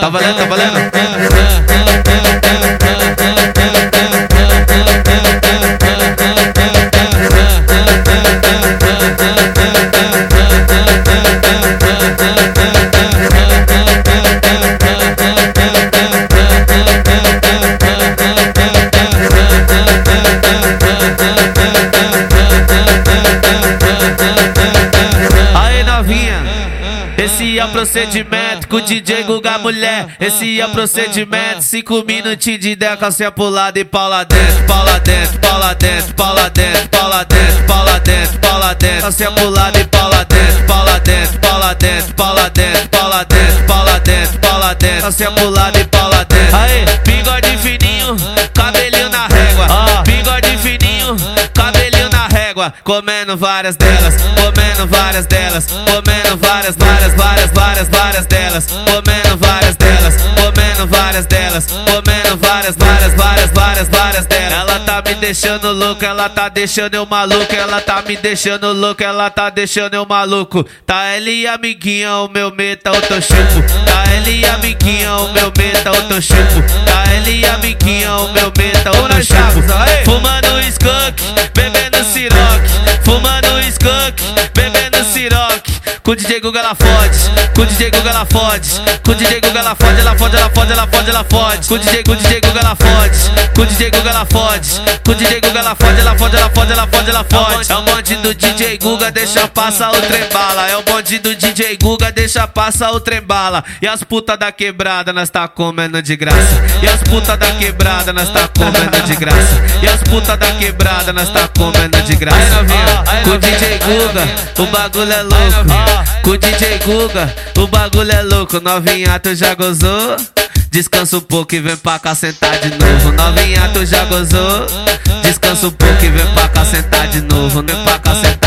Tá valendo, tá valendo? Novinha, esse é o procedimento com o DJ Guga mulher. Esse é o procedimento, cinco minutinhos de deca, pro lado e pau lá dentro, pau lá dentro, pau lá dentro, pau lá dentro, pau lá dentro, pau lá dentro, pau lá dentro, pro lado e pau lá dentro, pau lá dentro, pau lá dentro, pau lá dentro, pau lá dentro, pau lá dentro, pau lá dentro, pro lado e pau lá dentro. Aí, bigode fininho, cabelinho na régua, comendo várias delas, comendo várias delas, comendo várias, várias, várias, várias, várias delas, comendo várias delas, comendo várias delas, comendo várias, várias, várias, várias, várias delas. Ela tá me deixando louco, ela tá deixando eu maluco, ela tá me deixando louco, ela tá deixando eu maluco. Tá ela e amiguinha, o meu meta, o teu chupo. Tá ela e amiguinha, o meu meta, o teu chupo. Tá ela e amiguinha, o meu meta, o teu chupo. Fumando skunk, bebendo siroque. Com o DJ Guga ela fode, com DJ Guga ela fode, com DJ Guga ela fode, ela fode, ela fode, ela fode, ela fode. Com DJ, com DJ Guga ela fode, com DJ Guga ela fode, com DJ Guga ela fode, ela fode, ela fode, ela fode, ela fode. É o bonde do DJ Guga, deixa passar o trem bala. É o bonde do DJ Guga, deixa passar o trem bala. E as puta da quebrada nós tá comendo de graça. E as puta da quebrada nós tá comendo de graça. E as puta da quebrada nós tá comendo de graça. Com o DJ Guga, o bagulho é louco. Com o DJ Guga, o bagulho é louco. Novinha, tu já gozou? Descansa um pouco e vem pra cá sentar de novo. Novinha, tu já gozou? Descansa um pouco e vem pra cá sentar de novo. Vem pra cá sentar